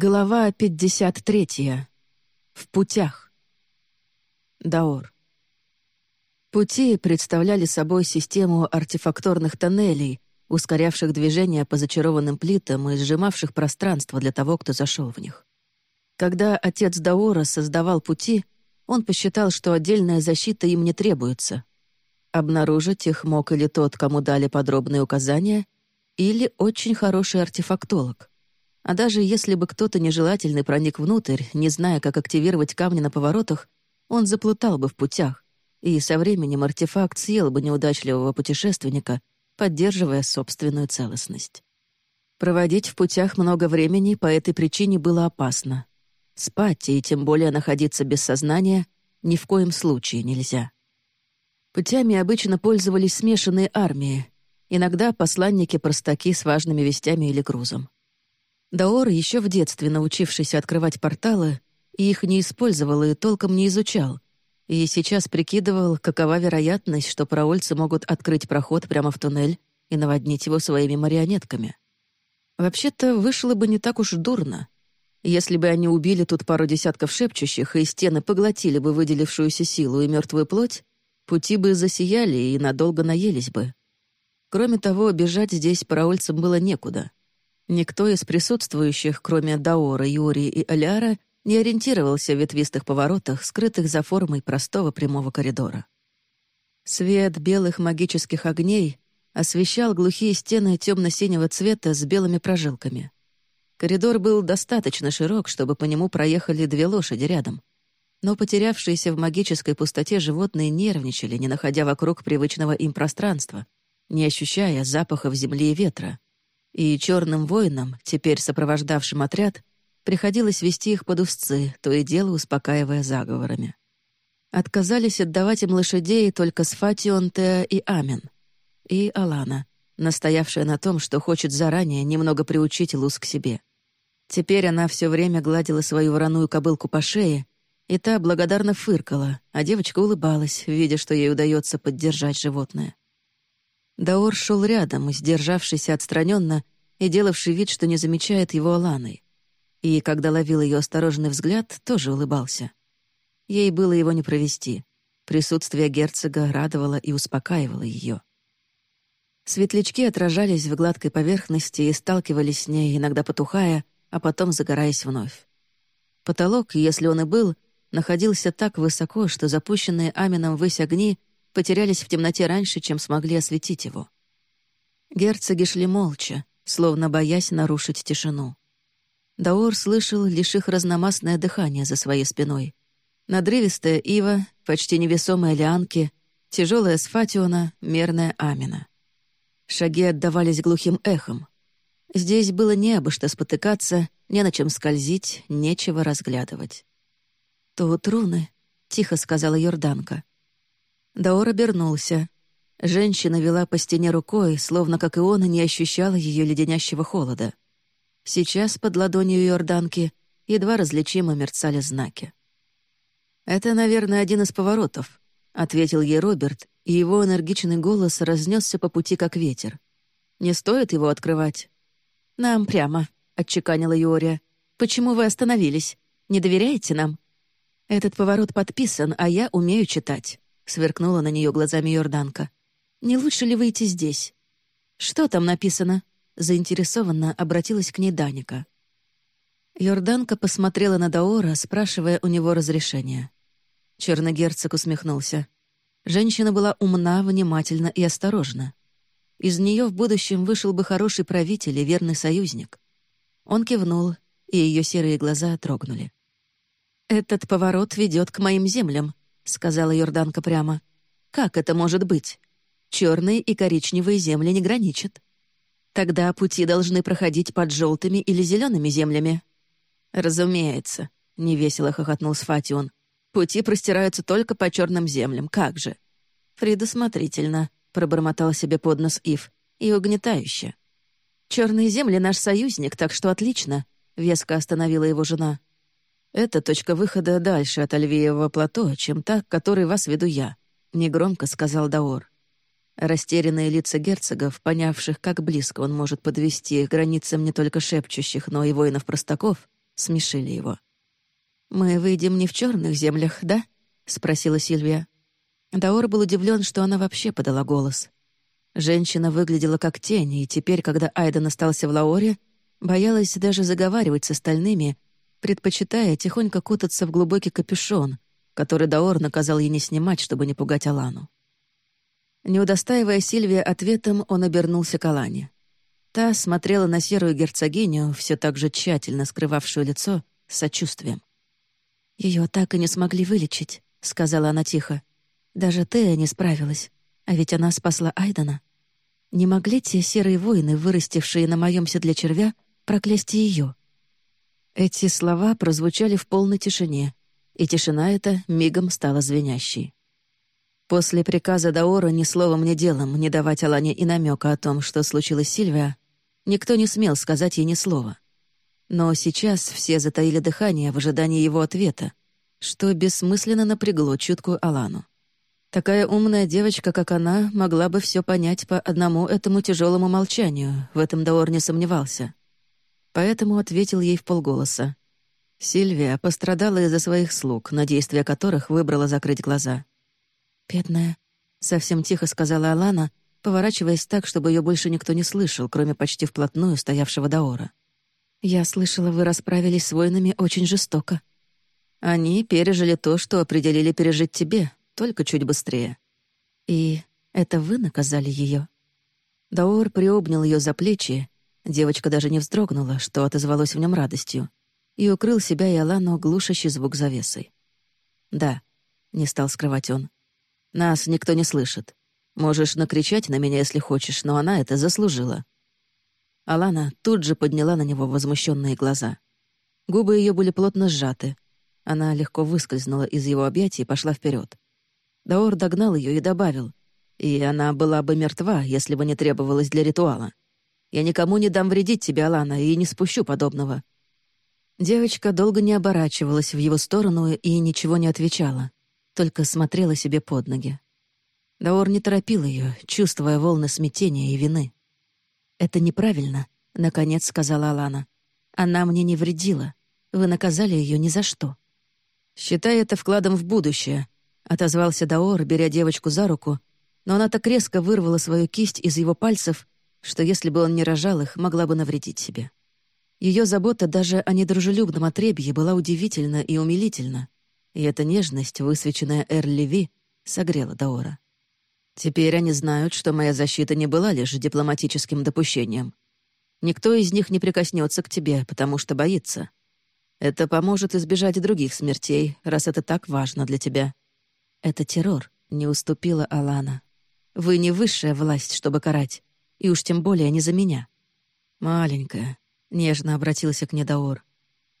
Глава 53. В путях. Даор. Пути представляли собой систему артефакторных тоннелей, ускорявших движение по зачарованным плитам и сжимавших пространство для того, кто зашел в них. Когда отец Даора создавал пути, он посчитал, что отдельная защита им не требуется. Обнаружить их мог или тот, кому дали подробные указания, или очень хороший артефактолог — а даже если бы кто-то нежелательный проник внутрь, не зная, как активировать камни на поворотах, он заплутал бы в путях, и со временем артефакт съел бы неудачливого путешественника, поддерживая собственную целостность. Проводить в путях много времени по этой причине было опасно. Спать и тем более находиться без сознания ни в коем случае нельзя. Путями обычно пользовались смешанные армии, иногда посланники-простаки с важными вестями или грузом. Даор, еще в детстве научившийся открывать порталы, их не использовал и толком не изучал, и сейчас прикидывал, какова вероятность, что проольцы могут открыть проход прямо в туннель и наводнить его своими марионетками. Вообще-то вышло бы не так уж дурно. Если бы они убили тут пару десятков шепчущих, и стены поглотили бы выделившуюся силу и мертвую плоть, пути бы засияли и надолго наелись бы. Кроме того, бежать здесь параольцам было некуда — Никто из присутствующих, кроме Даора, Юрии и Аляра, не ориентировался в ветвистых поворотах, скрытых за формой простого прямого коридора. Свет белых магических огней освещал глухие стены темно-синего цвета с белыми прожилками. Коридор был достаточно широк, чтобы по нему проехали две лошади рядом. Но потерявшиеся в магической пустоте животные нервничали, не находя вокруг привычного им пространства, не ощущая запахов земли и ветра и черным воинам, теперь сопровождавшим отряд, приходилось вести их под узцы, то и дело успокаивая заговорами. Отказались отдавать им лошадей только Сфатион, Теа и Амин. И Алана, настоявшая на том, что хочет заранее немного приучить Луз к себе. Теперь она все время гладила свою вороную кобылку по шее, и та благодарно фыркала, а девочка улыбалась, видя, что ей удается поддержать животное. Даор шел рядом, сдержавшийся отстраненно и делавший вид, что не замечает его Аланой. И, когда ловил ее осторожный взгляд, тоже улыбался. Ей было его не провести. Присутствие герцога радовало и успокаивало ее. Светлячки отражались в гладкой поверхности и сталкивались с ней, иногда потухая, а потом загораясь вновь. Потолок, если он и был, находился так высоко, что запущенные Амином высь огни потерялись в темноте раньше, чем смогли осветить его. Герцоги шли молча, словно боясь нарушить тишину. Даор слышал лишь их разномастное дыхание за своей спиной. Надрывистая ива, почти невесомые лианки, тяжелая сфатиона, мерная амина. Шаги отдавались глухим эхом. Здесь было не что спотыкаться, не на чем скользить, нечего разглядывать. «Тут руны», — тихо сказала Йорданка. Даор обернулся. Женщина вела по стене рукой, словно, как и он, не ощущала ее леденящего холода. Сейчас под ладонью Иорданки едва различимо мерцали знаки. «Это, наверное, один из поворотов», — ответил ей Роберт, и его энергичный голос разнесся по пути, как ветер. «Не стоит его открывать». «Нам прямо», — отчеканила Юория. «Почему вы остановились? Не доверяете нам?» «Этот поворот подписан, а я умею читать» сверкнула на нее глазами Йорданка. «Не лучше ли выйти здесь?» «Что там написано?» Заинтересованно обратилась к ней Даника. Йорданка посмотрела на Даора, спрашивая у него разрешения. Черногерцог усмехнулся. Женщина была умна, внимательна и осторожна. Из нее в будущем вышел бы хороший правитель и верный союзник. Он кивнул, и ее серые глаза трогнули. «Этот поворот ведет к моим землям», — сказала Йорданка прямо. «Как это может быть? Черные и коричневые земли не граничат. Тогда пути должны проходить под желтыми или зелеными землями». «Разумеется», — невесело хохотнул Сфатион. «Пути простираются только по черным землям. Как же?» «Предусмотрительно», — пробормотал себе под нос Ив, — «и угнетающе». «Черные земли — наш союзник, так что отлично», — веско остановила его жена. Это точка выхода дальше от Альвиевого плато, чем та, к которой вас веду я», — негромко сказал Даор. Растерянные лица герцогов, понявших, как близко он может подвести к границам не только шепчущих, но и воинов-простаков, смешили его. «Мы выйдем не в черных землях, да?» — спросила Сильвия. Даор был удивлен, что она вообще подала голос. Женщина выглядела как тень, и теперь, когда Айден остался в Лаоре, боялась даже заговаривать с остальными, предпочитая тихонько кутаться в глубокий капюшон, который Даор наказал ей не снимать, чтобы не пугать Алану. Не удостаивая Сильвия ответом, он обернулся к Алане. Та смотрела на серую герцогиню, все так же тщательно скрывавшую лицо, с сочувствием. Ее так и не смогли вылечить», — сказала она тихо. «Даже Тея не справилась, а ведь она спасла Айдена. Не могли те серые воины, вырастившие на моем седле червя, проклясть ее?» Эти слова прозвучали в полной тишине, и тишина эта мигом стала звенящей. После приказа Даора ни словом, ни делом не давать Алане и намека о том, что случилось Сильвия, никто не смел сказать ей ни слова. Но сейчас все затаили дыхание в ожидании его ответа, что бессмысленно напрягло чуткую Алану. Такая умная девочка, как она, могла бы все понять по одному этому тяжелому молчанию, в этом Даор не сомневался. Поэтому ответил ей в полголоса. Сильвия пострадала из-за своих слуг, на действия которых выбрала закрыть глаза. «Бедная», — совсем тихо сказала Алана, поворачиваясь так, чтобы ее больше никто не слышал, кроме почти вплотную стоявшего Даора. «Я слышала, вы расправились с воинами очень жестоко. Они пережили то, что определили пережить тебе, только чуть быстрее. И это вы наказали ее. Даор приобнял ее за плечи, девочка даже не вздрогнула, что отозвалось в нем радостью, и укрыл себя и Алану глушащий звук завесой. «Да», — не стал скрывать он, нас никто не слышит. Можешь накричать на меня, если хочешь, но она это заслужила». Алана тут же подняла на него возмущенные глаза. Губы ее были плотно сжаты. Она легко выскользнула из его объятий и пошла вперед. Даор догнал ее и добавил. «И она была бы мертва, если бы не требовалось для ритуала. Я никому не дам вредить тебе, Алана, и не спущу подобного». Девочка долго не оборачивалась в его сторону и ничего не отвечала только смотрела себе под ноги. Даор не торопил ее, чувствуя волны смятения и вины. «Это неправильно», — наконец сказала Алана. «Она мне не вредила. Вы наказали ее ни за что». «Считай это вкладом в будущее», — отозвался Даор, беря девочку за руку, но она так резко вырвала свою кисть из его пальцев, что если бы он не рожал их, могла бы навредить себе. Ее забота даже о недружелюбном отребье была удивительна и умилительна и эта нежность, высвеченная Эр-Леви, согрела Даора. Теперь они знают, что моя защита не была лишь дипломатическим допущением. Никто из них не прикоснется к тебе, потому что боится. Это поможет избежать других смертей, раз это так важно для тебя. Это террор, не уступила Алана. Вы не высшая власть, чтобы карать, и уж тем более не за меня. Маленькая, нежно обратился к ней Даор.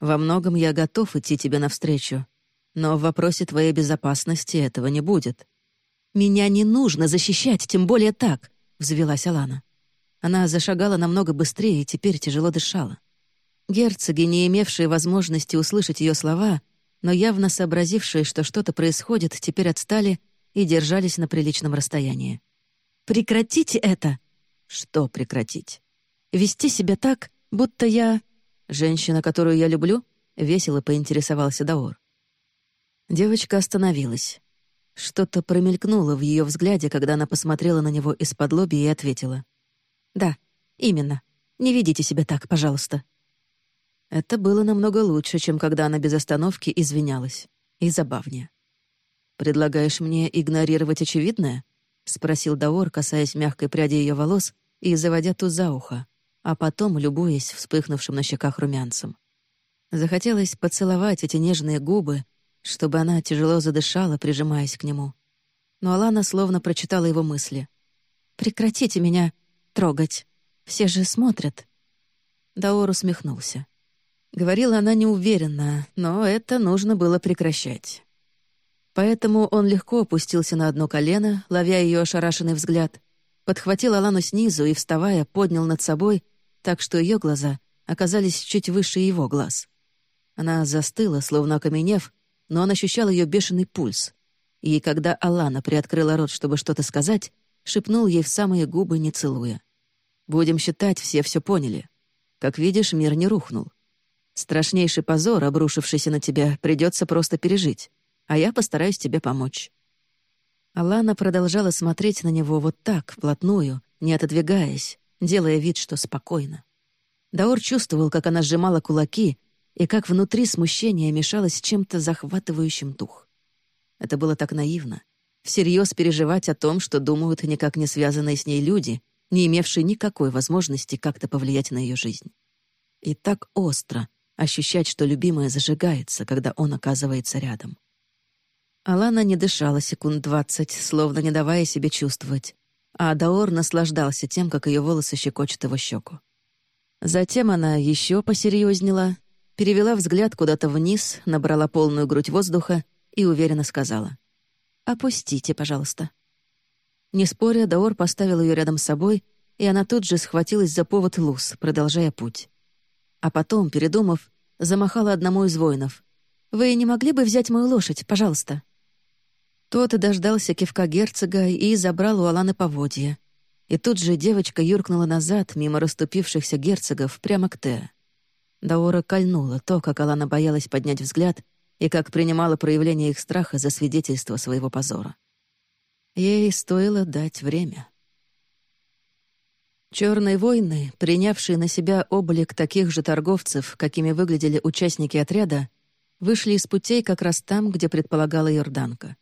Во многом я готов идти тебе навстречу, но в вопросе твоей безопасности этого не будет. Меня не нужно защищать, тем более так, взвелась Алана. Она зашагала намного быстрее и теперь тяжело дышала. Герцоги, не имевшие возможности услышать ее слова, но явно сообразившие, что что-то происходит, теперь отстали и держались на приличном расстоянии. «Прекратите это!» «Что прекратить?» «Вести себя так, будто я...» «Женщина, которую я люблю?» — весело поинтересовался Даор. Девочка остановилась. Что-то промелькнуло в ее взгляде, когда она посмотрела на него из-под лоби и ответила. «Да, именно. Не ведите себя так, пожалуйста». Это было намного лучше, чем когда она без остановки извинялась. И забавнее. «Предлагаешь мне игнорировать очевидное?» — спросил Даор, касаясь мягкой пряди ее волос и заводя ту за ухо, а потом любуясь вспыхнувшим на щеках румянцем. Захотелось поцеловать эти нежные губы, чтобы она тяжело задышала, прижимаясь к нему. Но Алана словно прочитала его мысли. «Прекратите меня трогать. Все же смотрят». Даор усмехнулся. Говорила она неуверенно, но это нужно было прекращать. Поэтому он легко опустился на одно колено, ловя ее ошарашенный взгляд, подхватил Алану снизу и, вставая, поднял над собой, так что ее глаза оказались чуть выше его глаз. Она застыла, словно окаменев, но он ощущал ее бешеный пульс. И когда Алана приоткрыла рот, чтобы что-то сказать, шепнул ей в самые губы, не целуя. «Будем считать, все все поняли. Как видишь, мир не рухнул». Страшнейший позор, обрушившийся на тебя, придется просто пережить, а я постараюсь тебе помочь». Алана продолжала смотреть на него вот так, вплотную, не отодвигаясь, делая вид, что спокойно. Даор чувствовал, как она сжимала кулаки и как внутри смущение мешалось с чем-то захватывающим дух. Это было так наивно. Всерьез переживать о том, что думают никак не связанные с ней люди, не имевшие никакой возможности как-то повлиять на ее жизнь. И так остро ощущать, что любимая зажигается, когда он оказывается рядом. Алана не дышала секунд двадцать, словно не давая себе чувствовать, а Даор наслаждался тем, как ее волосы щекочут его щеку. Затем она еще посерьезнела, перевела взгляд куда-то вниз, набрала полную грудь воздуха и уверенно сказала. «Опустите, пожалуйста». Не споря, Даор поставил ее рядом с собой, и она тут же схватилась за повод луз, продолжая путь. А потом, передумав, замахала одному из воинов. «Вы не могли бы взять мою лошадь, пожалуйста?» Тот дождался кивка герцога и забрал у Аланы поводья. И тут же девочка юркнула назад, мимо расступившихся герцогов, прямо к Теа. Даора кольнула то, как Алана боялась поднять взгляд и как принимала проявление их страха за свидетельство своего позора. Ей стоило дать время. Черные войны, принявшие на себя облик таких же торговцев, какими выглядели участники отряда, вышли из путей как раз там, где предполагала Йорданка.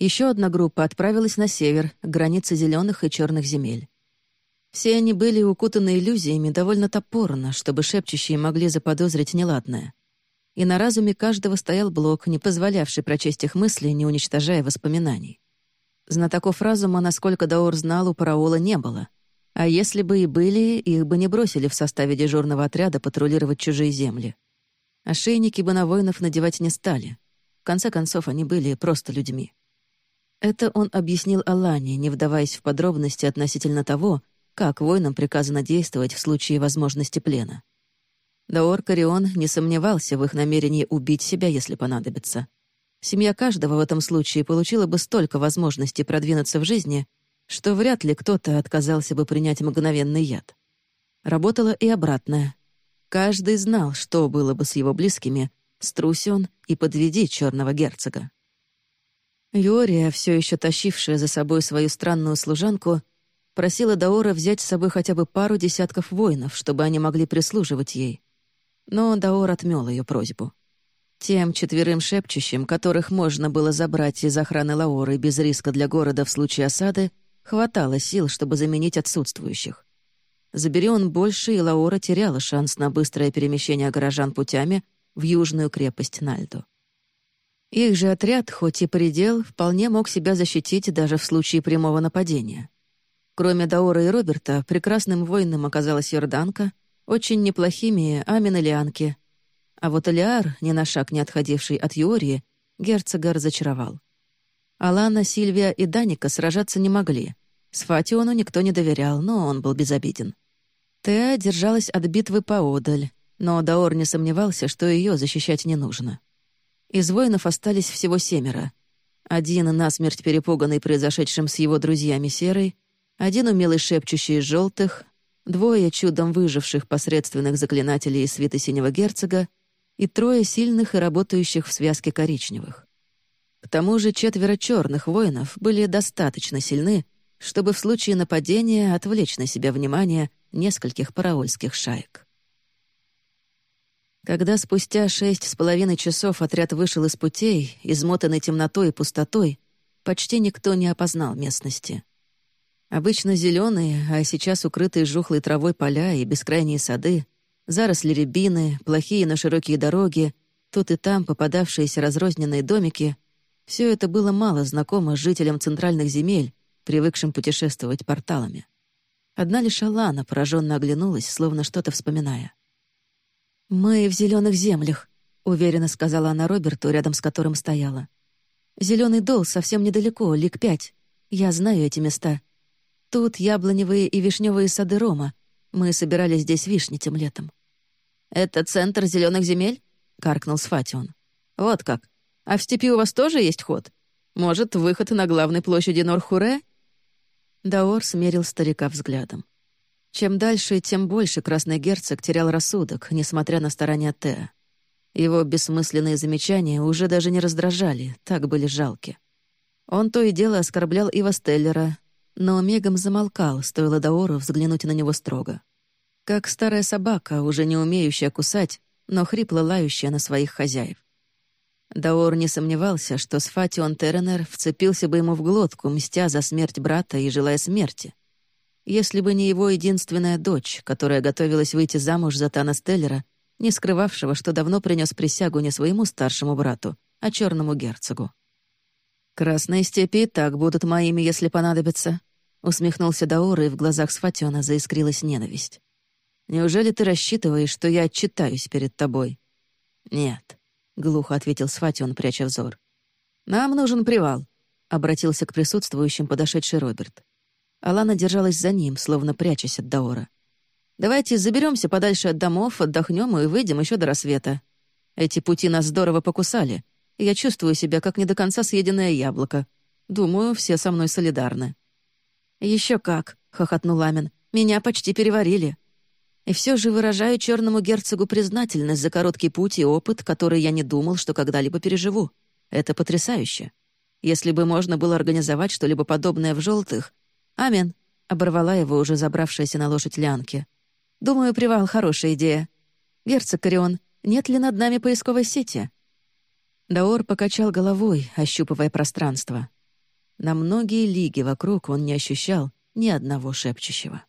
Еще одна группа отправилась на север, к границе зеленых и черных земель. Все они были укутаны иллюзиями довольно топорно, чтобы шепчущие могли заподозрить неладное. И на разуме каждого стоял блок, не позволявший прочесть их мысли, не уничтожая воспоминаний. Знатоков разума, насколько Даор знал, у Параола не было. А если бы и были, их бы не бросили в составе дежурного отряда патрулировать чужие земли. Ошейники бы на воинов надевать не стали. В конце концов, они были просто людьми. Это он объяснил Алане, не вдаваясь в подробности относительно того, как воинам приказано действовать в случае возможности плена. Даор Карион не сомневался в их намерении убить себя, если понадобится. Семья каждого в этом случае получила бы столько возможностей продвинуться в жизни, что вряд ли кто-то отказался бы принять мгновенный яд. Работало и обратное. Каждый знал, что было бы с его близкими, струси он и подведи черного герцога. Юрия, все еще тащившая за собой свою странную служанку, просила Даора взять с собой хотя бы пару десятков воинов, чтобы они могли прислуживать ей. Но Даор отмел ее просьбу. Тем четверым шепчущим, которых можно было забрать из охраны Лаоры без риска для города в случае осады, хватало сил, чтобы заменить отсутствующих. Забери он больше, и Лаора теряла шанс на быстрое перемещение горожан путями в южную крепость Нальдо. Их же отряд, хоть и предел, вполне мог себя защитить даже в случае прямого нападения. Кроме Даора и Роберта, прекрасным воином оказалась Йорданка, очень неплохими Амин. А вот Элиар, ни на шаг не отходивший от Юории, герцога разочаровал. Алана, Сильвия и Даника сражаться не могли. С Фатиону никто не доверял, но он был безобиден. Теа держалась от битвы поодаль, но Даор не сомневался, что ее защищать не нужно. Из воинов остались всего семеро. Один насмерть перепуганный произошедшим с его друзьями Серой, один умелый шепчущий из желтых, двое чудом выживших посредственных заклинателей из свита Синего Герцога и трое сильных и работающих в связке коричневых. К тому же четверо черных воинов были достаточно сильны, чтобы в случае нападения отвлечь на себя внимание нескольких параольских шаек. Когда спустя шесть с половиной часов отряд вышел из путей, измотанный темнотой и пустотой, почти никто не опознал местности. Обычно зеленые, а сейчас укрытые жухлой травой поля и бескрайние сады, заросли рябины, плохие на широкие дороги, тут и там попадавшиеся разрозненные домики — все это было мало знакомо жителям центральных земель, привыкшим путешествовать порталами. Одна лишь Алана пораженно оглянулась, словно что-то вспоминая. «Мы в зеленых землях», — уверенно сказала она Роберту, рядом с которым стояла. Зеленый дол совсем недалеко, лик пять. Я знаю эти места. Тут яблоневые и вишневые сады Рома. Мы собирали здесь вишни тем летом». «Это центр зеленых земель?» — каркнул Сфатион. «Вот как. А в степи у вас тоже есть ход? Может, выход на главной площади Норхуре?» Даор смерил старика взглядом. Чем дальше, тем больше красный герцог терял рассудок, несмотря на старания Теа. Его бессмысленные замечания уже даже не раздражали, так были жалки. Он то и дело оскорблял Ива Стеллера, но мегом замолкал, стоило Даору взглянуть на него строго. Как старая собака, уже не умеющая кусать, но хрипло лающая на своих хозяев. Даор не сомневался, что Сфатион Терренер вцепился бы ему в глотку, мстя за смерть брата и желая смерти. Если бы не его единственная дочь, которая готовилась выйти замуж за Тана Стеллера, не скрывавшего, что давно принес присягу не своему старшему брату, а черному герцогу. «Красные степи так будут моими, если понадобится», — усмехнулся Даор, и в глазах Сфатиона заискрилась ненависть. «Неужели ты рассчитываешь, что я отчитаюсь перед тобой?» «Нет», глухо ответил Сфатион, пряча взор. «Нам нужен привал», — обратился к присутствующим подошедший Роберт. Алана держалась за ним, словно прячась от Даора. «Давайте заберемся подальше от домов, отдохнем и выйдем еще до рассвета. Эти пути нас здорово покусали, и я чувствую себя как не до конца съеденное яблоко. Думаю, все со мной солидарны». Еще как», — хохотнул Амин. «Меня почти переварили. И все же выражаю черному герцогу признательность за короткий путь и опыт, который я не думал, что когда-либо переживу. Это потрясающе. Если бы можно было организовать что-либо подобное в желтых. Амин, оборвала его уже забравшаяся на лошадь Лянки. Думаю, привал — хорошая идея. Герцог Корион, нет ли над нами поисковой сети? Даор покачал головой, ощупывая пространство. На многие лиги вокруг он не ощущал ни одного шепчущего.